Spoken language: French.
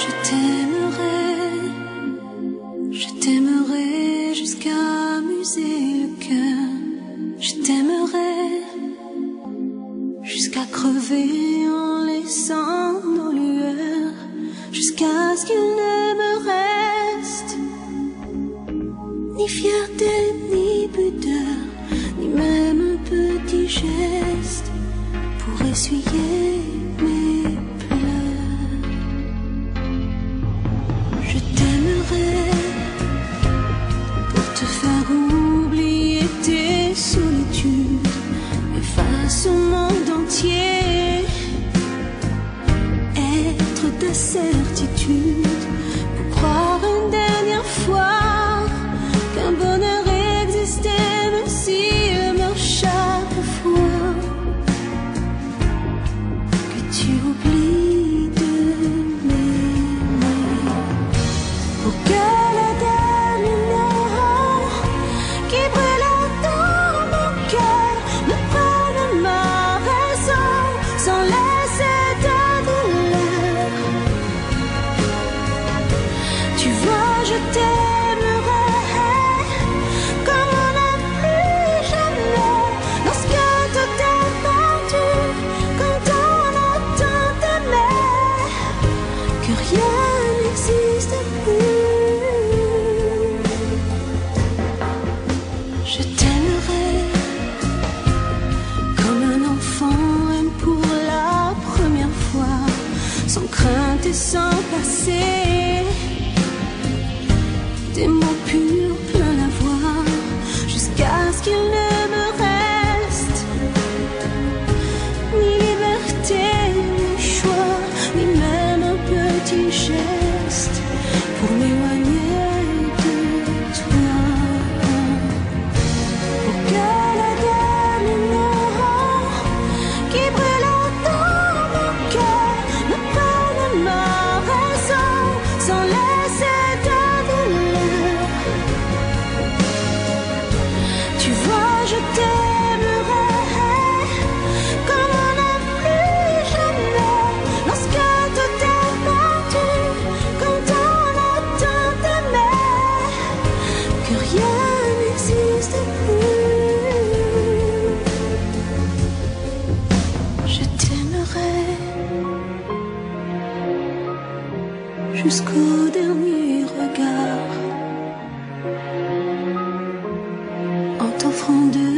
Je t'aimerai, je t'aimerai jusqu'à amuser le cœur. Je t'aimerai jusqu'à crever en laissant nos lueurs, jusqu'à ce qu'il ne me reste ni fierté, ni pudeur, ni même un petit geste pour essuyer être ta certitude pour croire une dernière fois qu'un bonheur existait, même s'il meurt chaque fois que tu rien n'existe plus. Je t'aimerai comme un enfant aime pour la première fois, sans crainte et sans passé. Des mots purs je t'aimerai comme on n'a plus jamais. Lorsque tout est perdu, quand on attend t'aimer, que rien n'existe plus. Je t'aimerai jusqu'au dernier regard. Cœur de